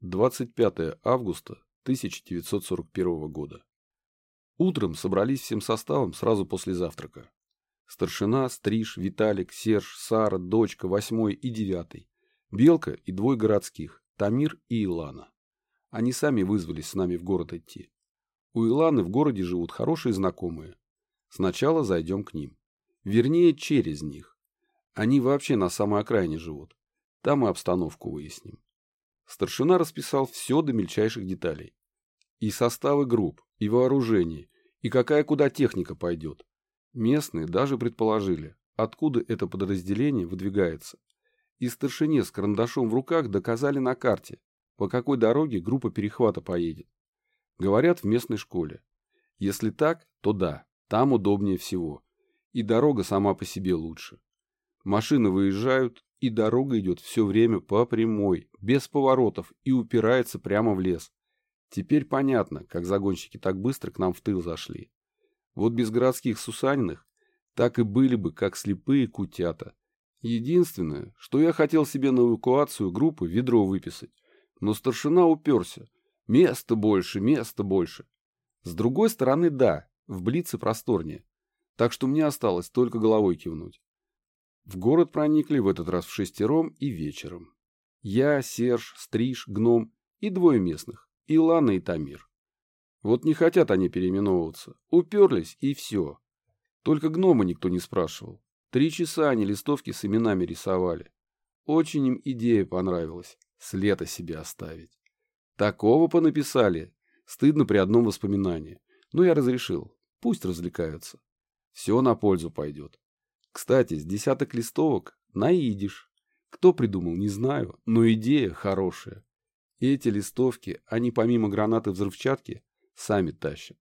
25 августа 1941 года. Утром собрались всем составом сразу после завтрака. Старшина, Стриж, Виталик, Серж, Сара, дочка, восьмой и девятый. Белка и двое городских, Тамир и Илана. Они сами вызвались с нами в город идти. У Иланы в городе живут хорошие знакомые. Сначала зайдем к ним. Вернее, через них. Они вообще на самой окраине живут. Там и обстановку выясним. Старшина расписал все до мельчайших деталей. И составы групп, и вооружение, и какая куда техника пойдет. Местные даже предположили, откуда это подразделение выдвигается. И старшине с карандашом в руках доказали на карте, по какой дороге группа перехвата поедет. Говорят в местной школе. Если так, то да, там удобнее всего. И дорога сама по себе лучше. Машины выезжают, и дорога идет все время по прямой, без поворотов и упирается прямо в лес. Теперь понятно, как загонщики так быстро к нам в тыл зашли. Вот без городских Сусаниных так и были бы, как слепые кутята. Единственное, что я хотел себе на эвакуацию группы ведро выписать, но старшина уперся. Места больше, места больше. С другой стороны, да, в Блице просторнее. Так что мне осталось только головой кивнуть. В город проникли в этот раз в шестером и вечером. Я, Серж, Стриж, Гном и двое местных, Илана и Тамир. Вот не хотят они переименовываться, уперлись и все. Только гнома никто не спрашивал. Три часа они листовки с именами рисовали. Очень им идея понравилась, след о себе оставить. Такого понаписали, стыдно при одном воспоминании. Но я разрешил, пусть развлекаются. Все на пользу пойдет. Кстати, с десяток листовок наидишь. Кто придумал, не знаю, но идея хорошая. эти листовки, они помимо гранаты взрывчатки, сами тащат.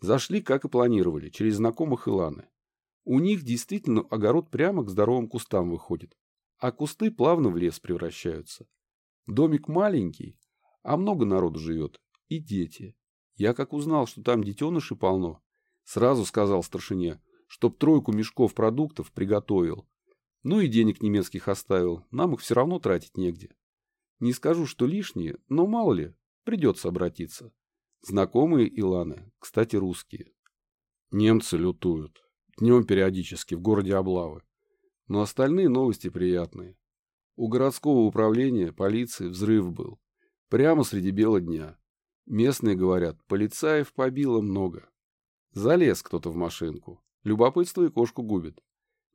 Зашли, как и планировали, через знакомых Иланы. У них действительно огород прямо к здоровым кустам выходит, а кусты плавно в лес превращаются. Домик маленький, а много народу живет, и дети. Я как узнал, что там детеныши полно, сразу сказал старшине – чтоб тройку мешков продуктов приготовил. Ну и денег немецких оставил, нам их все равно тратить негде. Не скажу, что лишние, но мало ли, придется обратиться. Знакомые Иланы, кстати, русские. Немцы лютуют. Днем периодически, в городе облавы. Но остальные новости приятные. У городского управления полиции взрыв был. Прямо среди бела дня. Местные говорят, полицаев побило много. Залез кто-то в машинку. Любопытство и кошку губит.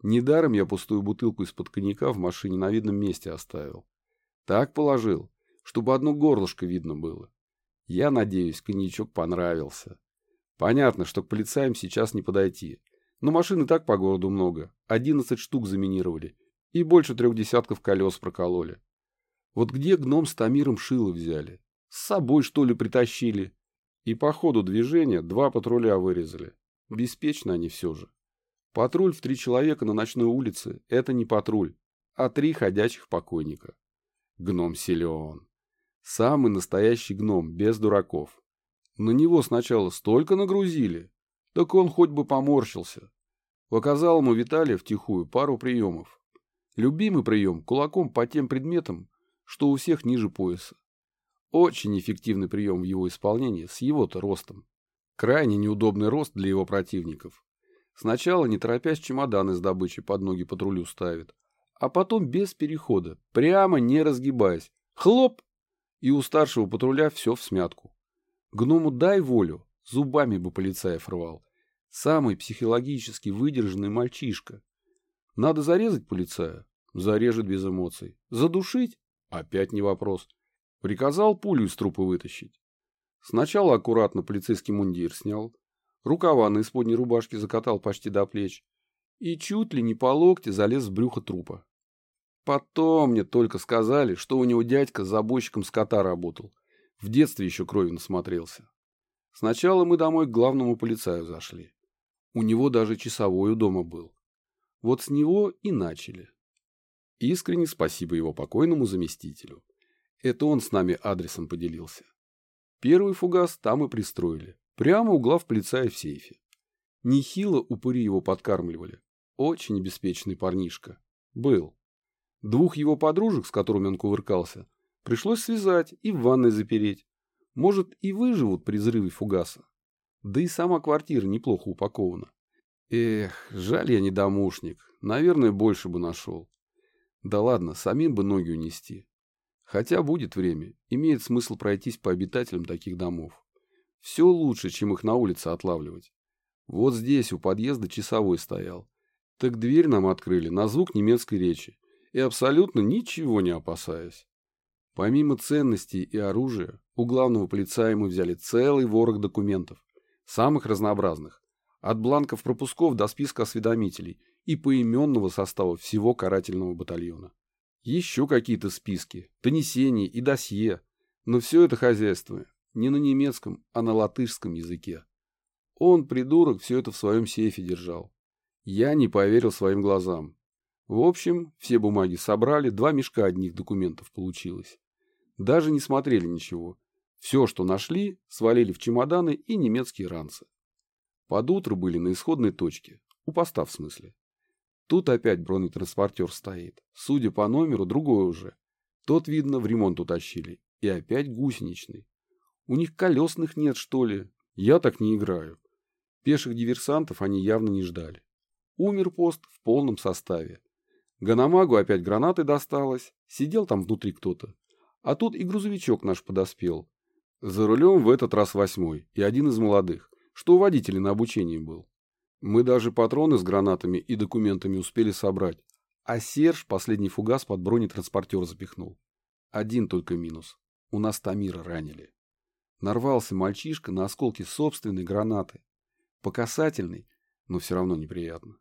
Недаром я пустую бутылку из-под коньяка в машине на видном месте оставил. Так положил, чтобы одно горлышко видно было. Я надеюсь, коньячок понравился. Понятно, что к полицаям сейчас не подойти. Но машин и так по городу много. Одиннадцать штук заминировали. И больше трех десятков колес прокололи. Вот где гном с Тамиром шило взяли? С собой, что ли, притащили? И по ходу движения два патруля вырезали. Беспечно они все же. Патруль в три человека на ночной улице – это не патруль, а три ходячих покойника. Гном силен. Самый настоящий гном, без дураков. На него сначала столько нагрузили, так он хоть бы поморщился. Показал ему Виталия втихую пару приемов. Любимый прием – кулаком по тем предметам, что у всех ниже пояса. Очень эффективный прием в его исполнении с его-то ростом. Крайне неудобный рост для его противников. Сначала, не торопясь, чемоданы с добычей под ноги патрулю ставит, а потом без перехода, прямо не разгибаясь. Хлоп! И у старшего патруля все в смятку. Гному дай волю, зубами бы полицаев рвал. Самый психологически выдержанный мальчишка. Надо зарезать полицая? Зарежет без эмоций. Задушить? Опять не вопрос. Приказал пулю из трупа вытащить. Сначала аккуратно полицейский мундир снял, рукава на исподней рубашке закатал почти до плеч и чуть ли не по локте залез в брюхо трупа. Потом мне только сказали, что у него дядька с забойщиком скота работал. В детстве еще крови насмотрелся. Сначала мы домой к главному полицаю зашли. У него даже часовой у дома был. Вот с него и начали. Искренне спасибо его покойному заместителю. Это он с нами адресом поделился. Первый фугас там и пристроили. Прямо у глав полицая в сейфе. Нехило упыри его подкармливали. Очень обеспеченный парнишка. Был. Двух его подружек, с которыми он кувыркался, Пришлось связать и в ванной запереть. Может, и выживут при взрыве фугаса. Да и сама квартира неплохо упакована. Эх, жаль я не домушник. Наверное, больше бы нашел. Да ладно, самим бы ноги унести. Хотя будет время, имеет смысл пройтись по обитателям таких домов. Все лучше, чем их на улице отлавливать. Вот здесь у подъезда часовой стоял. Так дверь нам открыли на звук немецкой речи. И абсолютно ничего не опасаясь. Помимо ценностей и оружия, у главного полицая мы взяли целый ворох документов. Самых разнообразных. От бланков пропусков до списка осведомителей и поименного состава всего карательного батальона. Еще какие-то списки, донесения и досье. Но все это хозяйство не на немецком, а на латышском языке. Он, придурок, все это в своем сейфе держал. Я не поверил своим глазам. В общем, все бумаги собрали, два мешка одних документов получилось. Даже не смотрели ничего. Все, что нашли, свалили в чемоданы и немецкие ранцы. Под утро были на исходной точке. У поста в смысле. Тут опять бронетранспортер стоит. Судя по номеру, другой уже. Тот, видно, в ремонт утащили. И опять гусеничный. У них колесных нет, что ли? Я так не играю. Пеших диверсантов они явно не ждали. Умер пост в полном составе. Ганамагу опять гранаты досталось. Сидел там внутри кто-то. А тут и грузовичок наш подоспел. За рулем в этот раз восьмой и один из молодых, что у водителя на обучении был. Мы даже патроны с гранатами и документами успели собрать, а Серж последний фугас под бронетранспортер запихнул. Один только минус. У нас Тамира ранили. Нарвался мальчишка на осколки собственной гранаты. По касательной, но все равно неприятно.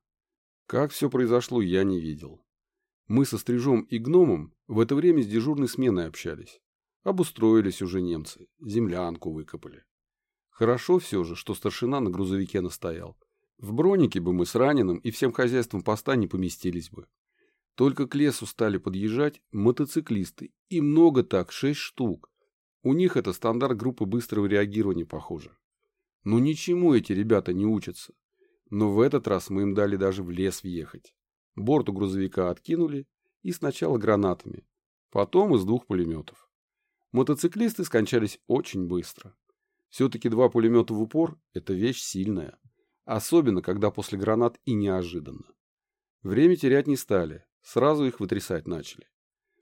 Как все произошло, я не видел. Мы со Стрижом и Гномом в это время с дежурной сменой общались. Обустроились уже немцы, землянку выкопали. Хорошо все же, что старшина на грузовике настоял. В бронике бы мы с раненым и всем хозяйством поста не поместились бы. Только к лесу стали подъезжать мотоциклисты. И много так, шесть штук. У них это стандарт группы быстрого реагирования, похоже. Ну ничему эти ребята не учатся. Но в этот раз мы им дали даже в лес въехать. Борт у грузовика откинули и сначала гранатами, потом из двух пулеметов. Мотоциклисты скончались очень быстро. Все-таки два пулемета в упор – это вещь сильная. Особенно, когда после гранат и неожиданно. Время терять не стали, сразу их вытрясать начали.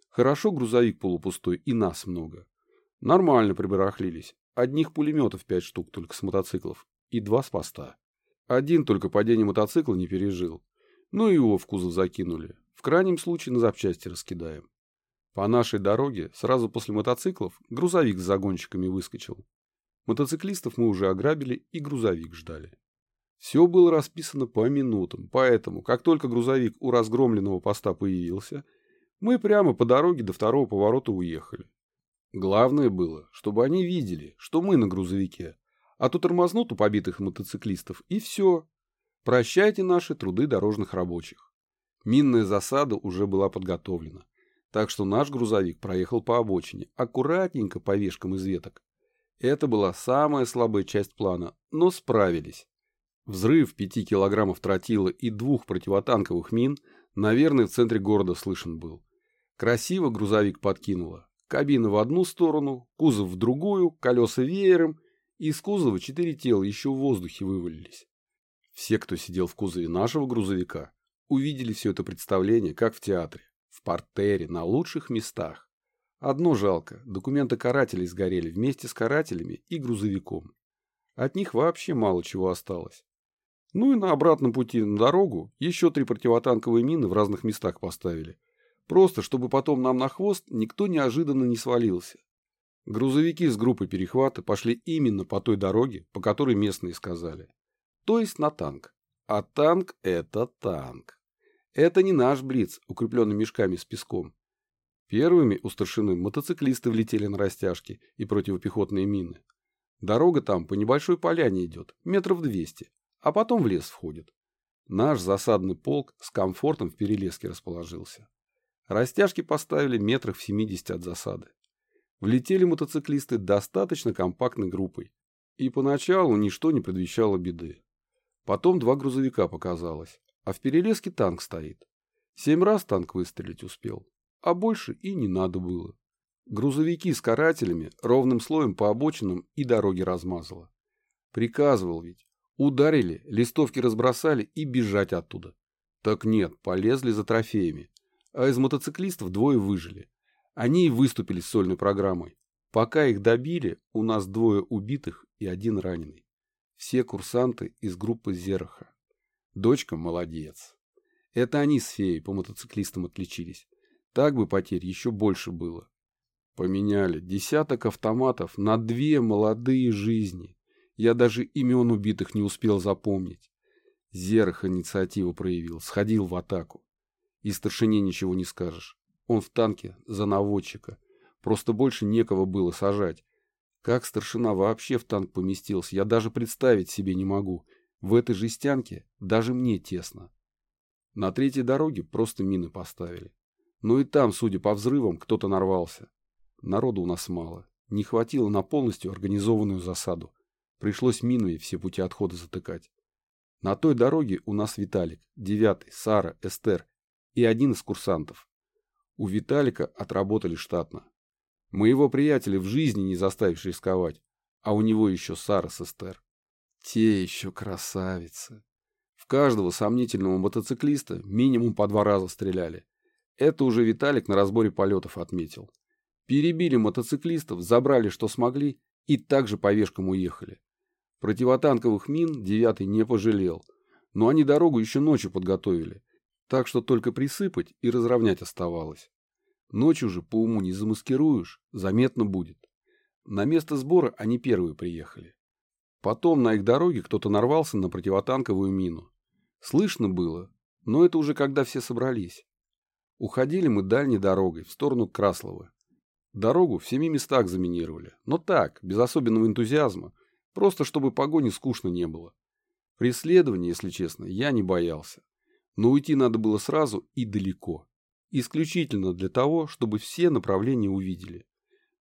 Хорошо грузовик полупустой и нас много. Нормально прибарахлились. Одних пулеметов пять штук только с мотоциклов и два с поста. Один только падение мотоцикла не пережил. Ну и его в кузов закинули. В крайнем случае на запчасти раскидаем. По нашей дороге сразу после мотоциклов грузовик с загонщиками выскочил. Мотоциклистов мы уже ограбили и грузовик ждали. Все было расписано по минутам, поэтому, как только грузовик у разгромленного поста появился, мы прямо по дороге до второго поворота уехали. Главное было, чтобы они видели, что мы на грузовике, а то тормознут у побитых мотоциклистов, и все. Прощайте наши труды дорожных рабочих. Минная засада уже была подготовлена. Так что наш грузовик проехал по обочине, аккуратненько по вешкам из веток. Это была самая слабая часть плана, но справились. Взрыв пяти килограммов тротила и двух противотанковых мин, наверное, в центре города слышен был. Красиво грузовик подкинуло. Кабина в одну сторону, кузов в другую, колеса веером, из кузова четыре тела еще в воздухе вывалились. Все, кто сидел в кузове нашего грузовика, увидели все это представление, как в театре в портере, на лучших местах. Одно жалко, документы карателей сгорели вместе с карателями и грузовиком. От них вообще мало чего осталось. Ну и на обратном пути на дорогу еще три противотанковые мины в разных местах поставили. Просто, чтобы потом нам на хвост никто неожиданно не свалился. Грузовики с группой перехвата пошли именно по той дороге, по которой местные сказали. То есть на танк. А танк – это танк. Это не наш Блиц, укрепленный мешками с песком. Первыми у старшины мотоциклисты влетели на растяжки и противопехотные мины. Дорога там по небольшой поляне идет, метров двести, а потом в лес входит. Наш засадный полк с комфортом в перелеске расположился. Растяжки поставили метрах в 70 от засады. Влетели мотоциклисты достаточно компактной группой, и поначалу ничто не предвещало беды. Потом два грузовика показалось, а в перелеске танк стоит. Семь раз танк выстрелить успел, а больше и не надо было. Грузовики с карателями ровным слоем по обочинам и дороге размазало. Приказывал ведь. Ударили, листовки разбросали и бежать оттуда. Так нет, полезли за трофеями. А из мотоциклистов двое выжили. Они и выступили с сольной программой. Пока их добили, у нас двое убитых и один раненый. Все курсанты из группы Зераха. Дочка молодец. Это они с феей по мотоциклистам отличились. Так бы потерь еще больше было. Поменяли десяток автоматов на две молодые жизни. Я даже имен убитых не успел запомнить. Зерах инициативу проявил, сходил в атаку. И старшине ничего не скажешь. Он в танке за наводчика. Просто больше некого было сажать. Как старшина вообще в танк поместился, я даже представить себе не могу. В этой жестянке даже мне тесно. На третьей дороге просто мины поставили. Но и там, судя по взрывам, кто-то нарвался. Народу у нас мало. Не хватило на полностью организованную засаду. Пришлось минами все пути отхода затыкать. На той дороге у нас Виталик, Девятый, Сара, Эстер и один из курсантов. У Виталика отработали штатно. Моего приятеля в жизни не заставишь рисковать, а у него еще Сара с Эстер. Те еще красавицы. В каждого сомнительного мотоциклиста минимум по два раза стреляли. Это уже Виталик на разборе полетов отметил. Перебили мотоциклистов, забрали что смогли и также по вешкам уехали. Противотанковых мин девятый не пожалел, но они дорогу еще ночью подготовили, так что только присыпать и разровнять оставалось. Ночью же по уму не замаскируешь, заметно будет. На место сбора они первые приехали. Потом на их дороге кто-то нарвался на противотанковую мину. Слышно было, но это уже когда все собрались. Уходили мы дальней дорогой в сторону Краслова. Дорогу в семи местах заминировали, но так, без особенного энтузиазма, просто чтобы погони скучно не было. Преследования, если честно, я не боялся. Но уйти надо было сразу и далеко. Исключительно для того, чтобы все направления увидели.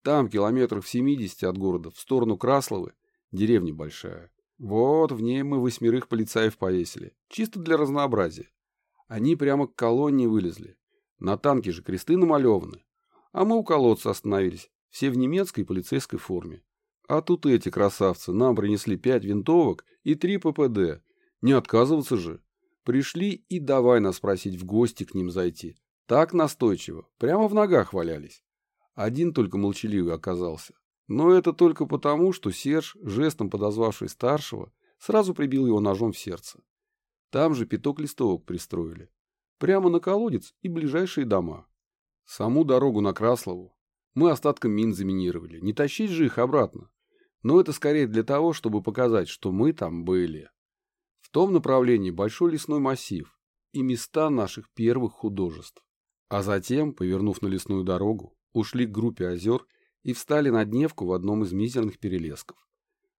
Там, километров 70 от города, в сторону Красловы, деревня большая. Вот в ней мы восьмерых полицаев повесили. Чисто для разнообразия. Они прямо к колонне вылезли. На танке же кресты намалеваны. А мы у колодца остановились. Все в немецкой полицейской форме. А тут эти красавцы нам принесли пять винтовок и три ППД. Не отказываться же. Пришли и давай нас просить в гости к ним зайти. Так настойчиво. Прямо в ногах валялись. Один только молчаливый оказался. Но это только потому, что Серж, жестом подозвавший старшего, сразу прибил его ножом в сердце. Там же пяток листовок пристроили. Прямо на колодец и ближайшие дома. Саму дорогу на Краслову мы остатком мин заминировали. Не тащить же их обратно. Но это скорее для того, чтобы показать, что мы там были. В том направлении большой лесной массив и места наших первых художеств. А затем, повернув на лесную дорогу, ушли к группе озер и встали на дневку в одном из мизерных перелесков.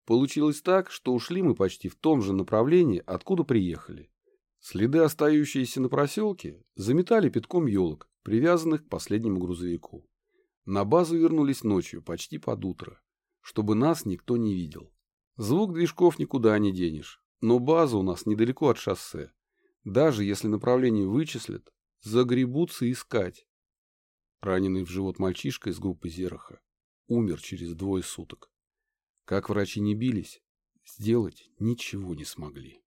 Получилось так, что ушли мы почти в том же направлении, откуда приехали. Следы, остающиеся на проселке, заметали пятком елок, привязанных к последнему грузовику. На базу вернулись ночью, почти под утро, чтобы нас никто не видел. Звук движков никуда не денешь, но база у нас недалеко от шоссе. Даже если направление вычислят, загребутся искать. Раненый в живот мальчишка из группы Зераха умер через двое суток. Как врачи не бились, сделать ничего не смогли.